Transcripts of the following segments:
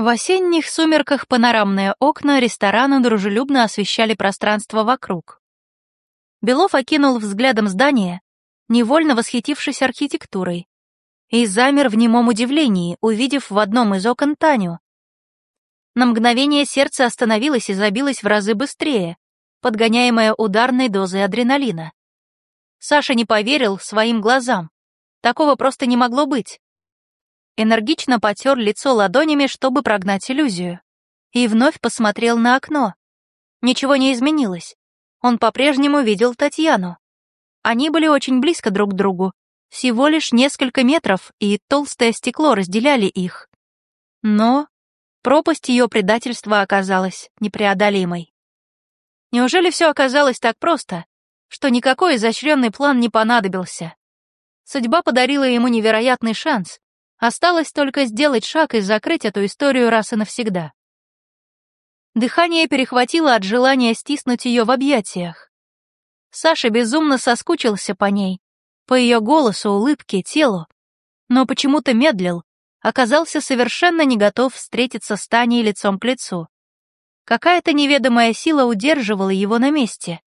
В осенних сумерках панорамные окна ресторана дружелюбно освещали пространство вокруг. Белов окинул взглядом здание, невольно восхитившись архитектурой, и замер в немом удивлении, увидев в одном из окон Таню. На мгновение сердце остановилось и забилось в разы быстрее, подгоняемое ударной дозой адреналина. Саша не поверил своим глазам. Такого просто не могло быть энергично потер лицо ладонями, чтобы прогнать иллюзию. И вновь посмотрел на окно. Ничего не изменилось. Он по-прежнему видел Татьяну. Они были очень близко друг к другу. Всего лишь несколько метров, и толстое стекло разделяли их. Но пропасть ее предательства оказалась непреодолимой. Неужели все оказалось так просто, что никакой изощренный план не понадобился? Судьба подарила ему невероятный шанс, Осталось только сделать шаг и закрыть эту историю раз и навсегда. Дыхание перехватило от желания стиснуть ее в объятиях. Саша безумно соскучился по ней, по ее голосу, улыбке, телу, но почему-то медлил, оказался совершенно не готов встретиться с Таней лицом к лицу. Какая-то неведомая сила удерживала его на месте.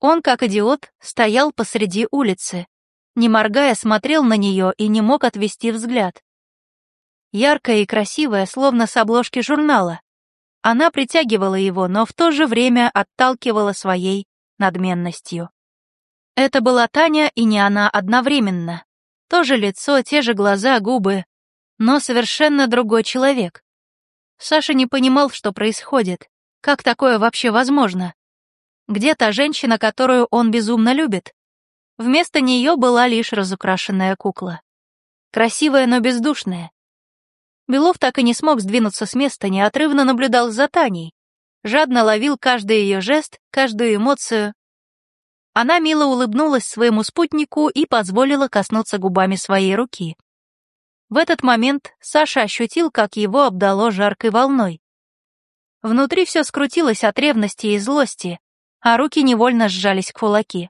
Он, как идиот, стоял посреди улицы, не моргая, смотрел на нее и не мог отвести взгляд. Яркая и красивая, словно с обложки журнала. Она притягивала его, но в то же время отталкивала своей надменностью. Это была Таня и не она одновременно. То же лицо, те же глаза, губы, но совершенно другой человек. Саша не понимал, что происходит, как такое вообще возможно. Где та женщина, которую он безумно любит? Вместо нее была лишь разукрашенная кукла. Красивая, но бездушная. Белов так и не смог сдвинуться с места, неотрывно наблюдал за Таней. Жадно ловил каждый ее жест, каждую эмоцию. Она мило улыбнулась своему спутнику и позволила коснуться губами своей руки. В этот момент Саша ощутил, как его обдало жаркой волной. Внутри все скрутилось от ревности и злости, а руки невольно сжались к кулаки.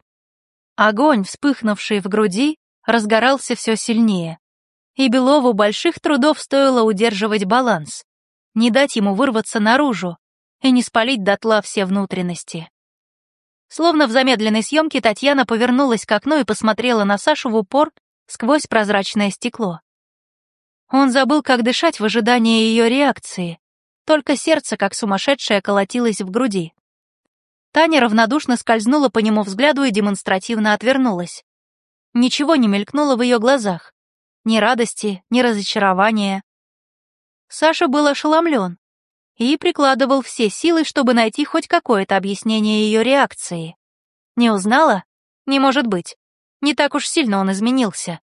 Огонь, вспыхнувший в груди, разгорался все сильнее. И Белову больших трудов стоило удерживать баланс, не дать ему вырваться наружу и не спалить дотла все внутренности. Словно в замедленной съемке Татьяна повернулась к окну и посмотрела на Сашу в упор сквозь прозрачное стекло. Он забыл, как дышать в ожидании ее реакции, только сердце, как сумасшедшее, колотилось в груди. Таня равнодушно скользнула по нему взгляду и демонстративно отвернулась. Ничего не мелькнуло в ее глазах. Ни радости, ни разочарования. Саша был ошеломлен и прикладывал все силы, чтобы найти хоть какое-то объяснение ее реакции. Не узнала? Не может быть. Не так уж сильно он изменился.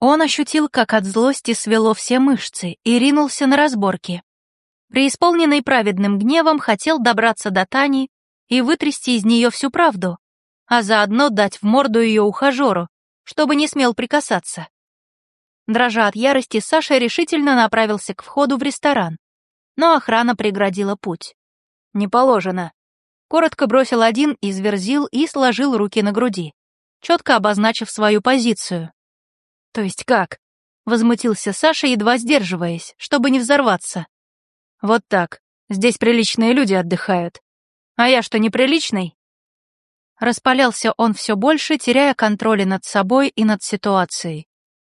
Он ощутил, как от злости свело все мышцы и ринулся на разборки. Преисполненный праведным гневом хотел добраться до Тани, и вытрясти из нее всю правду, а заодно дать в морду ее ухажеру, чтобы не смел прикасаться. Дрожа от ярости, Саша решительно направился к входу в ресторан, но охрана преградила путь. «Не положено». Коротко бросил один из верзил и сложил руки на груди, четко обозначив свою позицию. «То есть как?» — возмутился Саша, едва сдерживаясь, чтобы не взорваться. «Вот так. Здесь приличные люди отдыхают. А я что, неприличный? Распалялся он все больше, теряя контроль над собой и над ситуацией.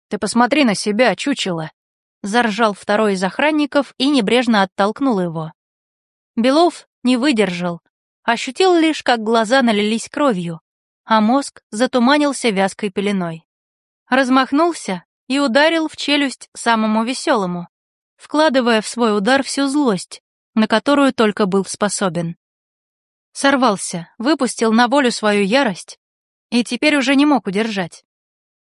«Ты посмотри на себя, чучело!» Заржал второй из охранников и небрежно оттолкнул его. Белов не выдержал, ощутил лишь, как глаза налились кровью, а мозг затуманился вязкой пеленой. Размахнулся и ударил в челюсть самому веселому, вкладывая в свой удар всю злость, на которую только был способен. Сорвался, выпустил на волю свою ярость и теперь уже не мог удержать.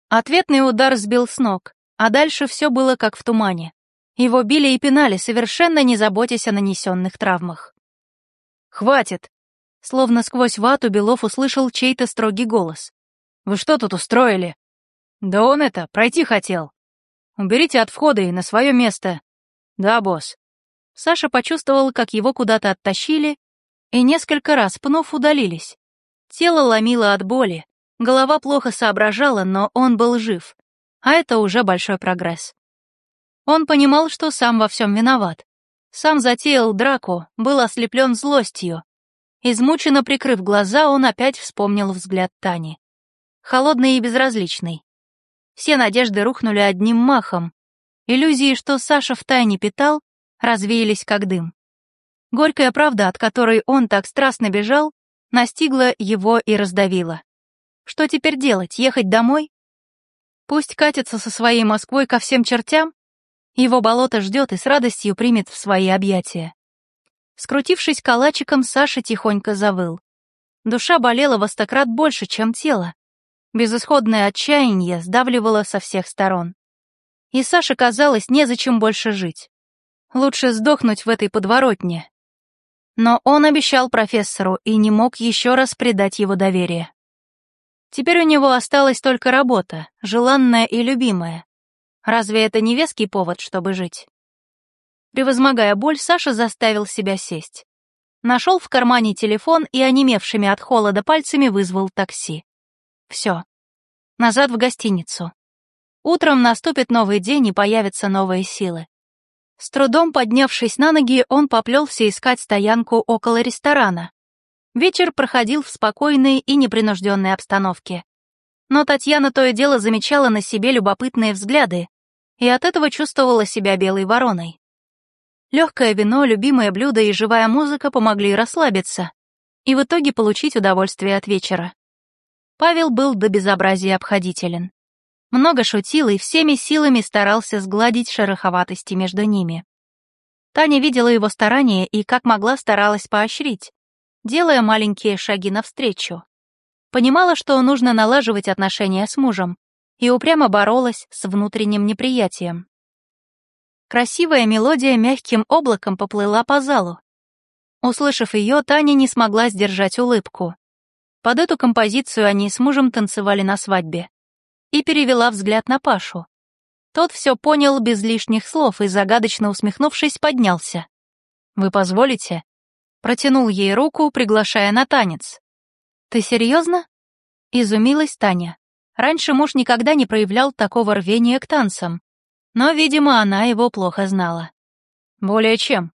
Ответный удар сбил с ног, а дальше все было как в тумане. Его били и пинали, совершенно не заботясь о нанесенных травмах. «Хватит!» Словно сквозь вату Белов услышал чей-то строгий голос. «Вы что тут устроили?» «Да он это, пройти хотел. Уберите от входа и на свое место». «Да, босс». Саша почувствовал, как его куда-то оттащили, и несколько раз пнув удалились. Тело ломило от боли, голова плохо соображала, но он был жив, а это уже большой прогресс. Он понимал, что сам во всем виноват. Сам затеял драку, был ослеплен злостью. Измученно прикрыв глаза, он опять вспомнил взгляд Тани. Холодный и безразличный. Все надежды рухнули одним махом. Иллюзии, что Саша втайне питал, развеялись как дым. Горькая правда, от которой он так страстно бежал, настигла его и раздавила. Что теперь делать, ехать домой? Пусть катится со своей Москвой ко всем чертям? Его болото ждет и с радостью примет в свои объятия. Скрутившись калачиком, Саша тихонько завыл. Душа болела во стократ больше, чем тело. Безысходное отчаяние сдавливало со всех сторон. И Саше казалось, незачем больше жить. Лучше сдохнуть в этой подворотне. Но он обещал профессору и не мог еще раз предать его доверие. Теперь у него осталась только работа, желанная и любимая. Разве это не веский повод, чтобы жить? Превозмогая боль, Саша заставил себя сесть. Нашел в кармане телефон и онемевшими от холода пальцами вызвал такси. Все. Назад в гостиницу. Утром наступит новый день и появятся новые силы. С трудом поднявшись на ноги, он поплелся искать стоянку около ресторана. Вечер проходил в спокойной и непринужденной обстановке. Но Татьяна то и дело замечала на себе любопытные взгляды, и от этого чувствовала себя белой вороной. Легкое вино, любимое блюдо и живая музыка помогли расслабиться и в итоге получить удовольствие от вечера. Павел был до безобразия обходителен. Много шутил и всеми силами старался сгладить шероховатости между ними. Таня видела его старания и как могла старалась поощрить, делая маленькие шаги навстречу. Понимала, что нужно налаживать отношения с мужем, и упрямо боролась с внутренним неприятием. Красивая мелодия мягким облаком поплыла по залу. Услышав ее, Таня не смогла сдержать улыбку. Под эту композицию они с мужем танцевали на свадьбе. И перевела взгляд на Пашу. Тот все понял без лишних слов и, загадочно усмехнувшись, поднялся. «Вы позволите?» Протянул ей руку, приглашая на танец. «Ты серьезно?» Изумилась Таня. Раньше муж никогда не проявлял такого рвения к танцам, но, видимо, она его плохо знала. Более чем.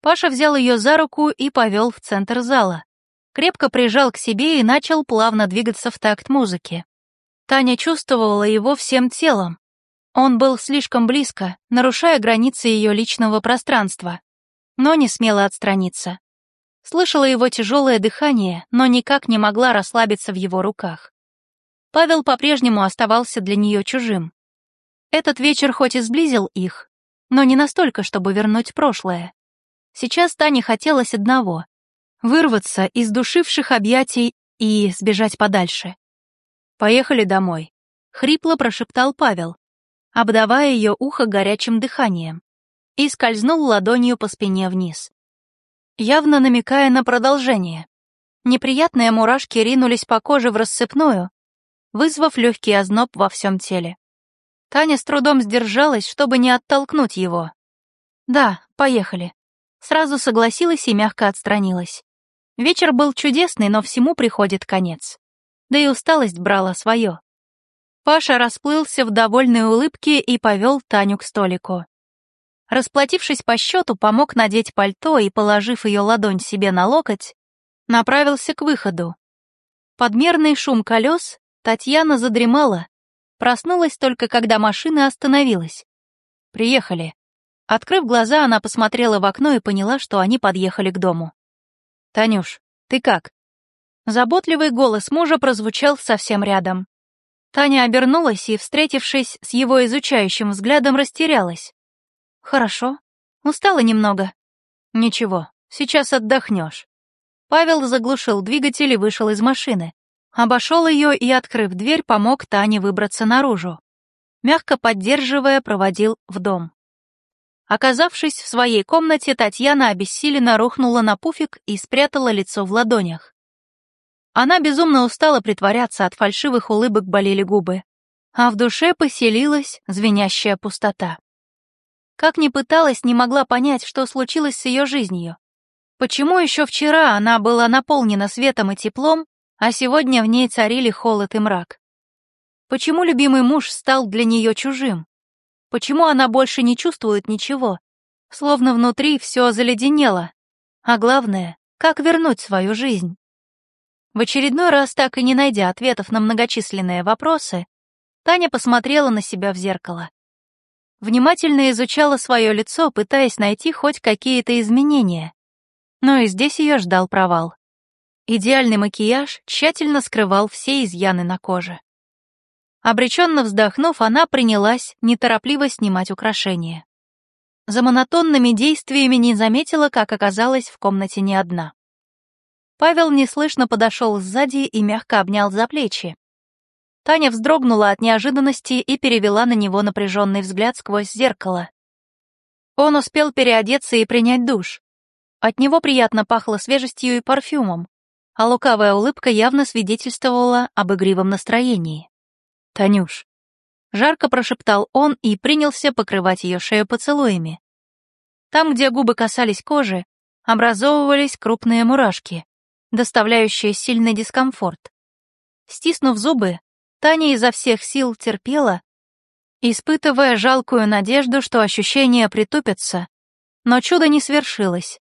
Паша взял ее за руку и повел в центр зала. Крепко прижал к себе и начал плавно двигаться в такт музыки. Таня чувствовала его всем телом. Он был слишком близко, нарушая границы ее личного пространства, но не смела отстраниться. Слышала его тяжелое дыхание, но никак не могла расслабиться в его руках. Павел по-прежнему оставался для нее чужим. Этот вечер хоть и сблизил их, но не настолько, чтобы вернуть прошлое. Сейчас Тане хотелось одного — вырваться из душивших объятий и сбежать подальше. «Поехали домой», — хрипло прошептал Павел, обдавая ее ухо горячим дыханием, и скользнул ладонью по спине вниз. Явно намекая на продолжение. Неприятные мурашки ринулись по коже в рассыпную, вызвав легкий озноб во всем теле. Таня с трудом сдержалась, чтобы не оттолкнуть его. «Да, поехали». Сразу согласилась и мягко отстранилась. Вечер был чудесный, но всему приходит конец. Да и усталость брала свое. Паша расплылся в довольной улыбке и повел Таню к столику. Расплатившись по счету, помог надеть пальто и, положив ее ладонь себе на локоть, направился к выходу. Подмерный шум колес Татьяна задремала, проснулась только когда машина остановилась. Приехали. Открыв глаза, она посмотрела в окно и поняла, что они подъехали к дому. «Танюш, ты как?» Заботливый голос мужа прозвучал совсем рядом. Таня обернулась и, встретившись с его изучающим взглядом, растерялась. «Хорошо. Устала немного». «Ничего, сейчас отдохнешь». Павел заглушил двигатель и вышел из машины. Обошел ее и, открыв дверь, помог Тане выбраться наружу. Мягко поддерживая, проводил в дом. Оказавшись в своей комнате, Татьяна обессиленно рухнула на пуфик и спрятала лицо в ладонях. Она безумно устала притворяться, от фальшивых улыбок болели губы, а в душе поселилась звенящая пустота. Как ни пыталась, не могла понять, что случилось с ее жизнью. Почему еще вчера она была наполнена светом и теплом, а сегодня в ней царили холод и мрак. Почему любимый муж стал для нее чужим? Почему она больше не чувствует ничего? Словно внутри все заледенело. А главное, как вернуть свою жизнь? В очередной раз, так и не найдя ответов на многочисленные вопросы, Таня посмотрела на себя в зеркало. Внимательно изучала свое лицо, пытаясь найти хоть какие-то изменения. Но и здесь ее ждал провал. Идеальный макияж тщательно скрывал все изъяны на коже. Обреченно вздохнув, она принялась неторопливо снимать украшения. За монотонными действиями не заметила, как оказалась в комнате не одна. Павел неслышно подошел сзади и мягко обнял за плечи. Таня вздрогнула от неожиданности и перевела на него напряженный взгляд сквозь зеркало. Он успел переодеться и принять душ. От него приятно пахло свежестью и парфюмом, а лукавая улыбка явно свидетельствовала об игривом настроении. «Танюш», — жарко прошептал он и принялся покрывать ее шею поцелуями. Там, где губы касались кожи, образовывались крупные мурашки, доставляющие сильный дискомфорт. Стиснув зубы, Таня изо всех сил терпела, испытывая жалкую надежду, что ощущения притупятся, но чудо не свершилось.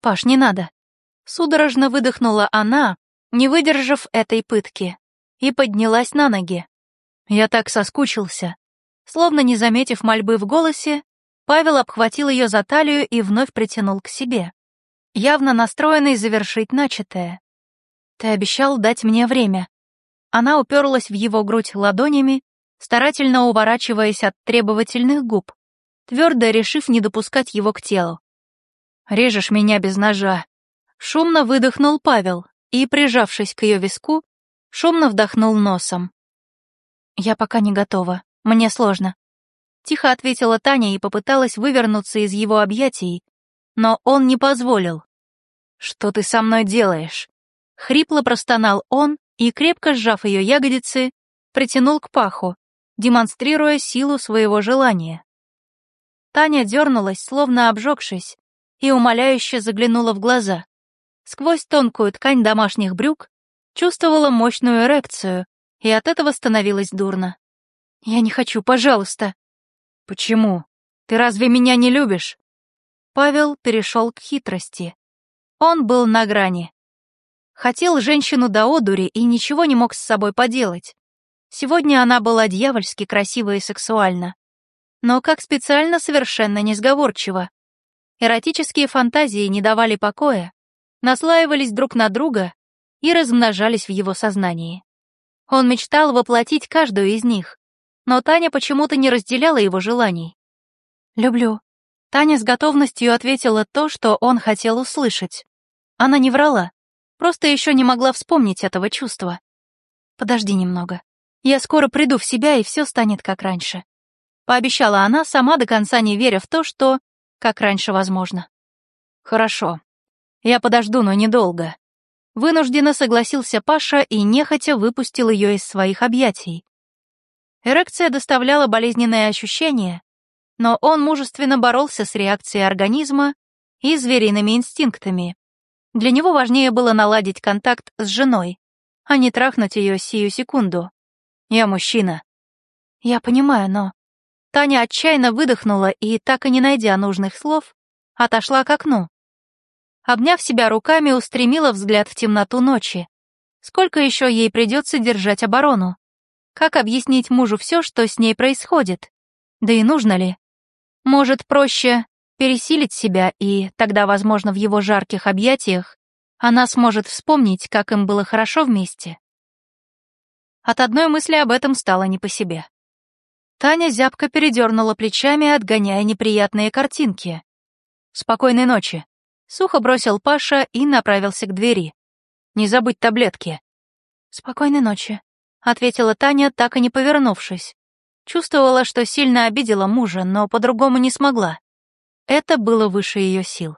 «Паш, не надо», Судорожно выдохнула она, не выдержав этой пытки, и поднялась на ноги. Я так соскучился. Словно не заметив мольбы в голосе, Павел обхватил ее за талию и вновь притянул к себе, явно настроенный завершить начатое. «Ты обещал дать мне время». Она уперлась в его грудь ладонями, старательно уворачиваясь от требовательных губ, твердо решив не допускать его к телу. «Режешь меня без ножа», Шумно выдохнул Павел и, прижавшись к ее виску, шумно вдохнул носом. «Я пока не готова, мне сложно», — тихо ответила Таня и попыталась вывернуться из его объятий, но он не позволил. «Что ты со мной делаешь?» Хрипло простонал он и, крепко сжав ее ягодицы, притянул к паху, демонстрируя силу своего желания. Таня дернулась, словно обжегшись, и умоляюще заглянула в глаза сквозь тонкую ткань домашних брюк, чувствовала мощную эрекцию, и от этого становилось дурно. «Я не хочу, пожалуйста». «Почему? Ты разве меня не любишь?» Павел перешел к хитрости. Он был на грани. Хотел женщину до одури и ничего не мог с собой поделать. Сегодня она была дьявольски красива и сексуальна. Но как специально совершенно несговорчива. Эротические фантазии не давали покоя, наслаивались друг на друга и размножались в его сознании. Он мечтал воплотить каждую из них, но Таня почему-то не разделяла его желаний. «Люблю». Таня с готовностью ответила то, что он хотел услышать. Она не врала, просто еще не могла вспомнить этого чувства. «Подожди немного. Я скоро приду в себя, и все станет как раньше», — пообещала она, сама до конца не веря в то, что как раньше возможно. «Хорошо», я подожду, но недолго. Вынужденно согласился Паша и нехотя выпустил ее из своих объятий. Эрекция доставляла болезненные ощущения, но он мужественно боролся с реакцией организма и звериными инстинктами. Для него важнее было наладить контакт с женой, а не трахнуть ее сию секунду. Я мужчина. Я понимаю, но... Таня отчаянно выдохнула и, так и не найдя нужных слов, отошла к окну обняв себя руками, устремила взгляд в темноту ночи. Сколько еще ей придется держать оборону? Как объяснить мужу все, что с ней происходит? Да и нужно ли? Может, проще пересилить себя, и тогда, возможно, в его жарких объятиях она сможет вспомнить, как им было хорошо вместе. От одной мысли об этом стало не по себе. Таня зябко передернула плечами, отгоняя неприятные картинки. «Спокойной ночи», Сухо бросил Паша и направился к двери. «Не забудь таблетки». «Спокойной ночи», — ответила Таня, так и не повернувшись. Чувствовала, что сильно обидела мужа, но по-другому не смогла. Это было выше ее сил.